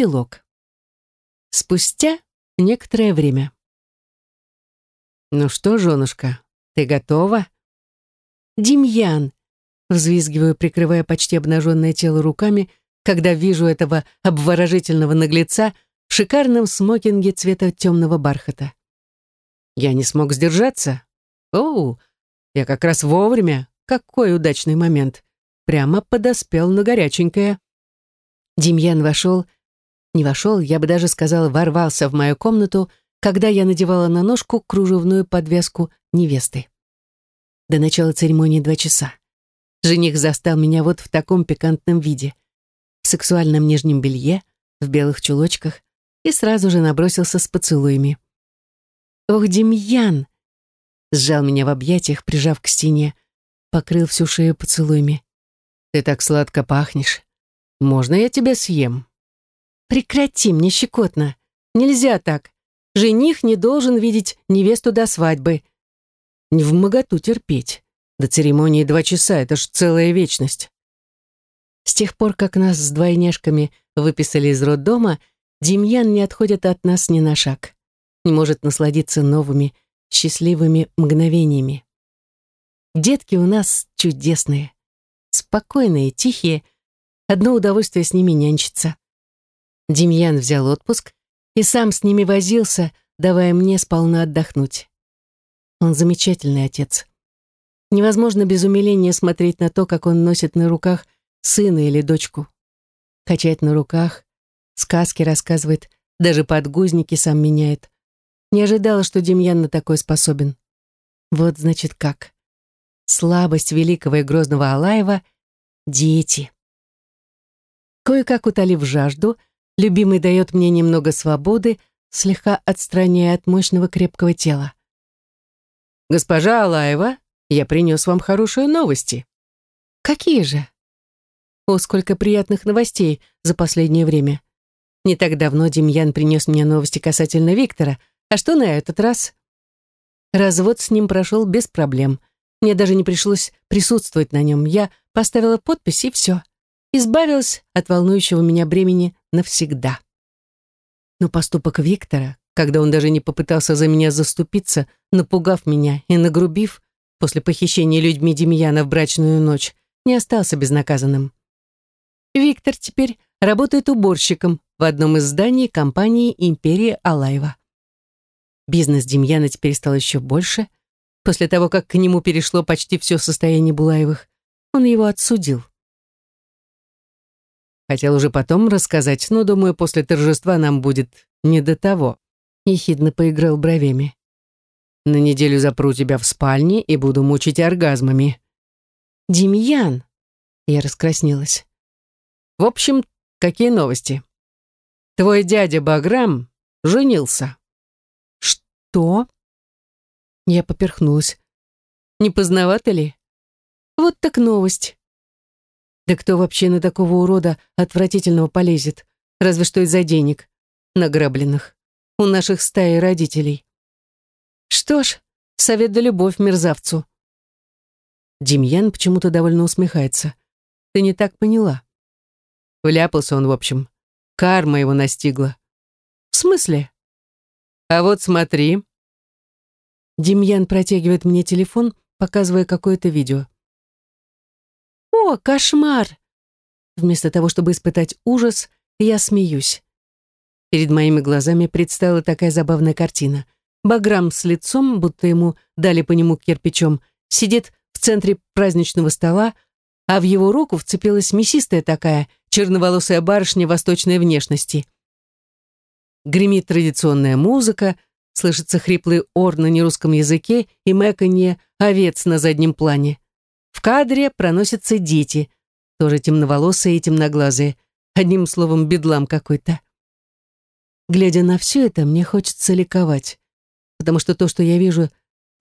Эпилог. Спустя некоторое время. «Ну что, женушка, ты готова?» «Демьян!» Взвизгиваю, прикрывая почти обнаженное тело руками, когда вижу этого обворожительного наглеца в шикарном смокинге цвета темного бархата. Я не смог сдержаться. Оу, я как раз вовремя. Какой удачный момент. Прямо подоспел на горяченькое. Демьян вошел, не вошел, я бы даже сказала, ворвался в мою комнату, когда я надевала на ножку кружевную подвеску невесты. До начала церемонии два часа. Жених застал меня вот в таком пикантном виде. В сексуальном нижнем белье, в белых чулочках, и сразу же набросился с поцелуями. «Ох, Демьян!» Сжал меня в объятиях, прижав к стене, покрыл всю шею поцелуями. «Ты так сладко пахнешь. Можно я тебя съем?» «Прекрати, мне щекотно. Нельзя так. Жених не должен видеть невесту до свадьбы. Не в моготу терпеть. До церемонии два часа, это ж целая вечность. С тех пор, как нас с двойняшками выписали из роддома, Демьян не отходит от нас ни на шаг. Не может насладиться новыми, счастливыми мгновениями. Детки у нас чудесные. Спокойные, тихие. Одно удовольствие с ними нянчиться. Демьян взял отпуск и сам с ними возился, давая мне сполна отдохнуть. Он замечательный отец. Невозможно без умиления смотреть на то, как он носит на руках сына или дочку. Качает на руках, сказки рассказывает, даже подгузники сам меняет. Не ожидала, что Демьян на такой способен. Вот значит как. Слабость великого и грозного Алаева — дети. Кое-как утолив жажду — Любимый дает мне немного свободы, слегка отстраняя от мощного крепкого тела. «Госпожа Алаева, я принес вам хорошие новости». «Какие же?» «О, сколько приятных новостей за последнее время. Не так давно Демьян принес мне новости касательно Виктора. А что на этот раз?» Развод с ним прошел без проблем. Мне даже не пришлось присутствовать на нем. Я поставила подпись и все избавилась от волнующего меня бремени навсегда. Но поступок Виктора, когда он даже не попытался за меня заступиться, напугав меня и нагрубив после похищения людьми Демьяна в брачную ночь, не остался безнаказанным. Виктор теперь работает уборщиком в одном из зданий компании «Империя Алаева». Бизнес Демьяна теперь стал еще больше. После того, как к нему перешло почти все состояние Булаевых, он его отсудил. Хотел уже потом рассказать, но, думаю, после торжества нам будет не до того. Ехидно поиграл бровями. На неделю запру тебя в спальне и буду мучить оргазмами. Демьян! Я раскраснелась. В общем, какие новости? Твой дядя Баграм женился. Что? Я поперхнулась. Не поздновато ли? Вот так новость. Да кто вообще на такого урода отвратительного полезет? Разве что из-за денег. Награбленных. У наших стаи родителей. Что ж, совет да любовь мерзавцу. Демьян почему-то довольно усмехается. Ты не так поняла. Вляпался он, в общем. Карма его настигла. В смысле? А вот смотри. Демьян протягивает мне телефон, показывая какое-то видео. «О, кошмар!» Вместо того, чтобы испытать ужас, я смеюсь. Перед моими глазами предстала такая забавная картина. Баграм с лицом, будто ему дали по нему кирпичом, сидит в центре праздничного стола, а в его руку вцепилась мясистая такая, черноволосая барышня восточной внешности. Гремит традиционная музыка, слышится хриплый ор на нерусском языке и мэканье овец на заднем плане. В кадре проносятся дети, тоже темноволосые и темноглазые, одним словом, бедлам какой-то. Глядя на все это, мне хочется ликовать, потому что то, что я вижу,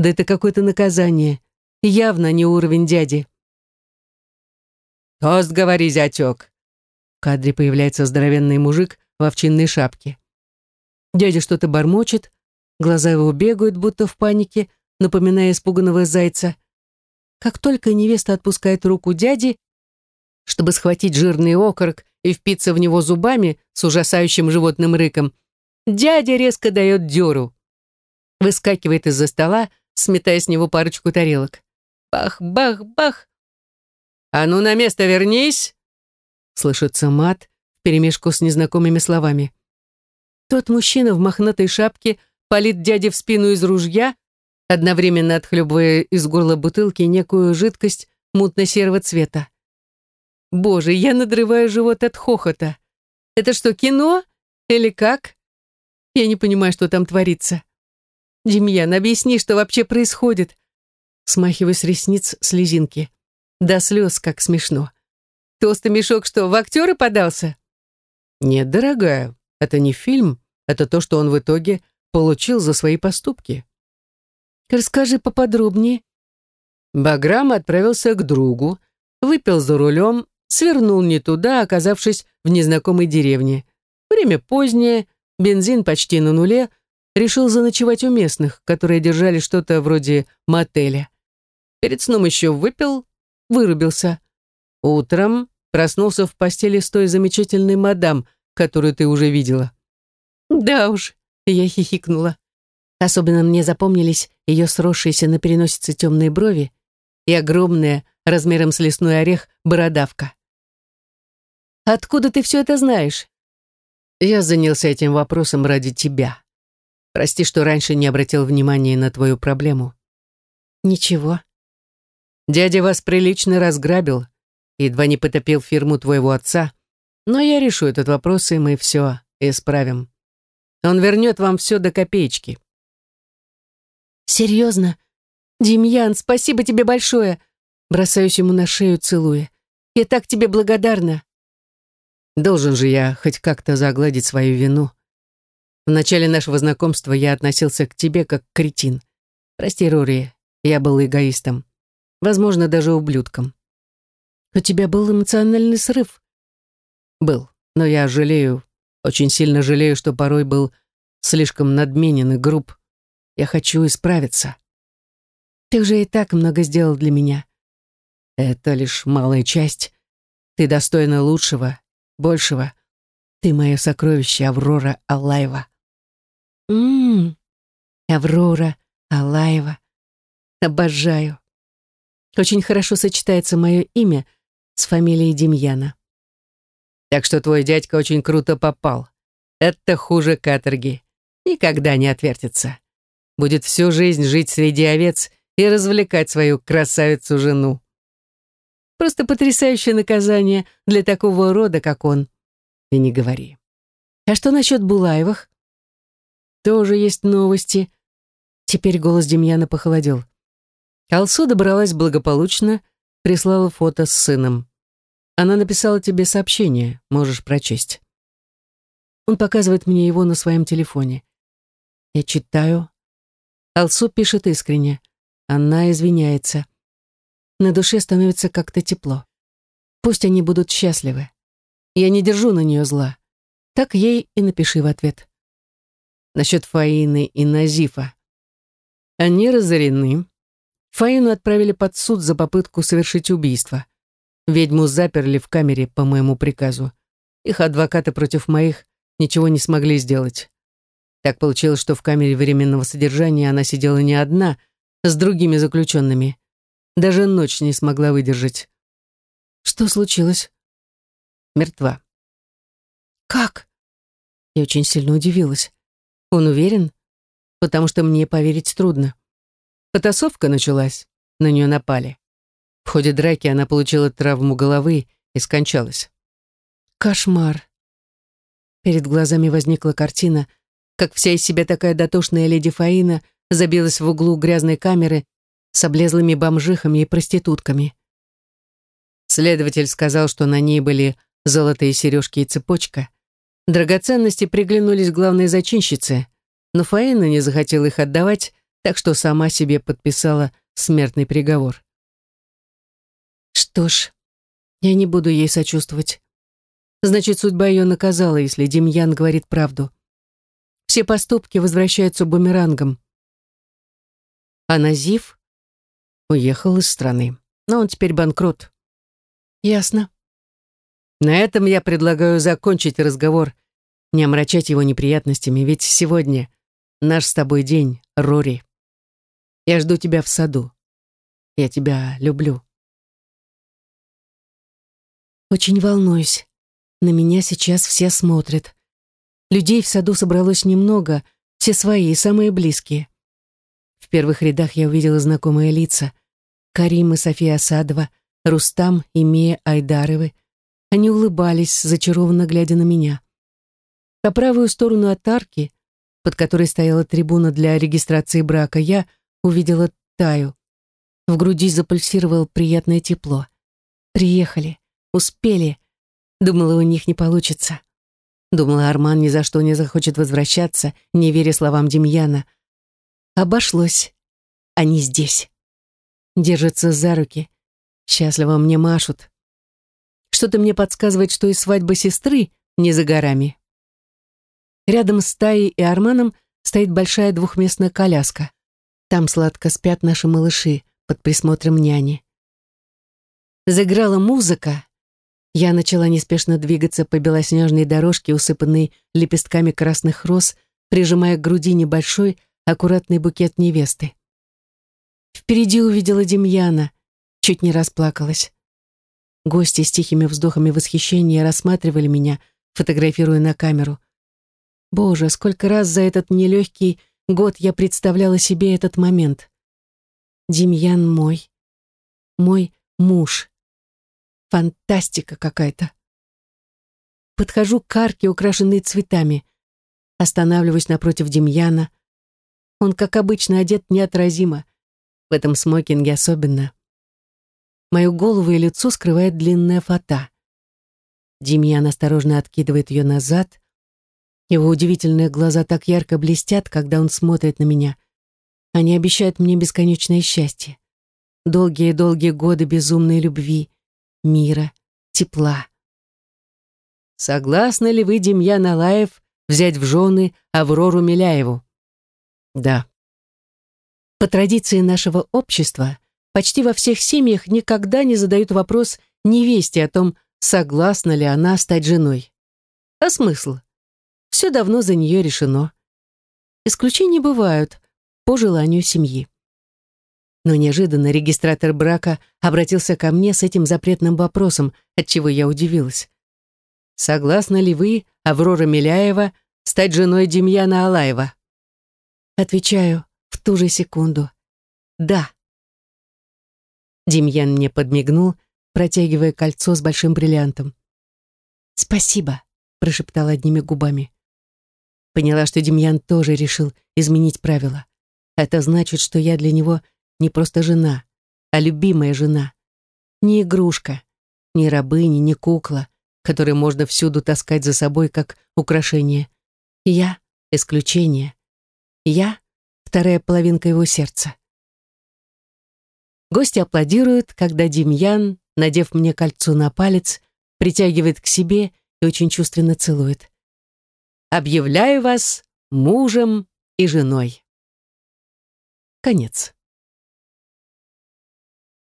да это какое-то наказание, явно не уровень дяди. «Тост говори, зятек!» В кадре появляется здоровенный мужик в овчинной шапке. Дядя что-то бормочет, глаза его бегают, будто в панике, напоминая испуганного зайца — как только невеста отпускает руку дяди, чтобы схватить жирный окорок и впиться в него зубами с ужасающим животным рыком, дядя резко дает дёру. Выскакивает из-за стола, сметая с него парочку тарелок. Бах, бах, бах. «А ну на место вернись!» Слышится мат вперемешку с незнакомыми словами. Тот мужчина в мохнатой шапке палит дяде в спину из ружья, одновременно отхлебывая из горла бутылки некую жидкость мутно-серого цвета. Боже, я надрываю живот от хохота. Это что, кино? Или как? Я не понимаю, что там творится. Демьян, объясни, что вообще происходит. Смахиваю с ресниц слезинки. До слез, как смешно. Толстый мешок что, в актеры подался? Нет, дорогая, это не фильм, это то, что он в итоге получил за свои поступки. Расскажи поподробнее. Баграм отправился к другу, выпил за рулем, свернул не туда, оказавшись в незнакомой деревне. Время позднее, бензин почти на нуле, решил заночевать у местных, которые держали что-то вроде мотеля. Перед сном еще выпил, вырубился. Утром проснулся в постели с той замечательной мадам, которую ты уже видела. Да уж, я хихикнула. Особенно мне запомнились ее сросшиеся на переносице темные брови и огромная, размером с лесной орех, бородавка. «Откуда ты все это знаешь?» «Я занялся этим вопросом ради тебя. Прости, что раньше не обратил внимания на твою проблему». «Ничего». «Дядя вас прилично разграбил, едва не потопил фирму твоего отца, но я решу этот вопрос, и мы все исправим. Он вернет вам все до копеечки». «Серьезно? Демьян, спасибо тебе большое!» Бросаюсь ему на шею, целуя. «Я так тебе благодарна!» Должен же я хоть как-то загладить свою вину. В начале нашего знакомства я относился к тебе как кретин. Прости, Рори, я был эгоистом. Возможно, даже ублюдком. У тебя был эмоциональный срыв. Был, но я жалею, очень сильно жалею, что порой был слишком надменен и груб. Я хочу исправиться. Ты уже и так много сделал для меня. Это лишь малая часть. Ты достойна лучшего, большего. Ты мое сокровище, Аврора Алаева. Ммм, Аврора Алаева. Обожаю. Очень хорошо сочетается мое имя с фамилией Демьяна. Так что твой дядька очень круто попал. Это хуже каторги. Никогда не отвертится будет всю жизнь жить среди овец и развлекать свою красавицу-жену. Просто потрясающее наказание для такого рода, как он. И не говори. А что насчет Булаевых? Тоже есть новости. Теперь голос Демьяна похолодел. Алсу добралась благополучно, прислала фото с сыном. Она написала тебе сообщение, можешь прочесть. Он показывает мне его на своем телефоне. Я читаю, Алсу пишет искренне. Она извиняется. На душе становится как-то тепло. Пусть они будут счастливы. Я не держу на нее зла. Так ей и напиши в ответ. Насчет Фаины и Назифа. Они разорены. Фаину отправили под суд за попытку совершить убийство. Ведьму заперли в камере по моему приказу. Их адвокаты против моих ничего не смогли сделать. Так получилось, что в камере временного содержания она сидела не одна, а с другими заключенными. Даже ночь не смогла выдержать. Что случилось? Мертва. Как? Я очень сильно удивилась. Он уверен? Потому что мне поверить трудно. Потасовка началась, на нее напали. В ходе драки она получила травму головы и скончалась. Кошмар. Перед глазами возникла картина, как вся из себя такая дотошная леди Фаина забилась в углу грязной камеры с облезлыми бомжихами и проститутками. Следователь сказал, что на ней были золотые сережки и цепочка. Драгоценности приглянулись главной зачинщице, но Фаина не захотела их отдавать, так что сама себе подписала смертный приговор. Что ж, я не буду ей сочувствовать. Значит, судьба ее наказала, если Демьян говорит правду. Все поступки возвращаются бумерангом. А Назив уехал из страны. Но он теперь банкрот. Ясно. На этом я предлагаю закончить разговор, не омрачать его неприятностями, ведь сегодня наш с тобой день, Рори. Я жду тебя в саду. Я тебя люблю. Очень волнуюсь. На меня сейчас все смотрят. Людей в саду собралось немного, все свои, самые близкие. В первых рядах я увидела знакомые лица. Карим и София Асадова, Рустам и Мия Айдаровы. Они улыбались, зачарованно глядя на меня. По правую сторону от арки, под которой стояла трибуна для регистрации брака, я увидела Таю. В груди запульсировало приятное тепло. Приехали, успели. Думала, у них не получится. Думала, Арман ни за что не захочет возвращаться, не веря словам Демьяна. Обошлось. Они здесь. Держатся за руки. Счастливо мне машут. Что-то мне подсказывает, что и свадьба сестры не за горами. Рядом с Таей и Арманом стоит большая двухместная коляска. Там сладко спят наши малыши под присмотром няни. Заграла музыка, я начала неспешно двигаться по белоснежной дорожке, усыпанной лепестками красных роз, прижимая к груди небольшой, аккуратный букет невесты. Впереди увидела Демьяна, чуть не расплакалась. Гости с тихими вздохами восхищения рассматривали меня, фотографируя на камеру. Боже, сколько раз за этот нелегкий год я представляла себе этот момент. Демьян мой, мой муж. Фантастика какая-то. Подхожу к арке, украшенной цветами. Останавливаюсь напротив Демьяна. Он, как обычно, одет неотразимо. В этом смокинге особенно. Мою голову и лицо скрывает длинная фата. Демьян осторожно откидывает ее назад. Его удивительные глаза так ярко блестят, когда он смотрит на меня. Они обещают мне бесконечное счастье. Долгие-долгие годы безумной любви, мира, тепла. Согласны ли вы, Демьян Алаев, взять в жены Аврору Миляеву? Да. По традиции нашего общества, почти во всех семьях никогда не задают вопрос невесте о том, согласна ли она стать женой. А смысл? Все давно за нее решено. Исключения бывают по желанию семьи. Но неожиданно регистратор брака обратился ко мне с этим запретным вопросом, от чего я удивилась. «Согласны ли вы, Аврора Миляева, стать женой Демьяна Алаева?» Отвечаю в ту же секунду. «Да». Демьян мне подмигнул, протягивая кольцо с большим бриллиантом. «Спасибо», — прошептала одними губами. Поняла, что Демьян тоже решил изменить правила. Это значит, что я для него не просто жена, а любимая жена. Не игрушка, не рабыня, не кукла, которую можно всюду таскать за собой как украшение. Я — исключение. Я — вторая половинка его сердца. Гости аплодируют, когда Демьян, надев мне кольцо на палец, притягивает к себе и очень чувственно целует. «Объявляю вас мужем и женой». Конец.